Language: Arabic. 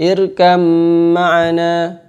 إركم معنا.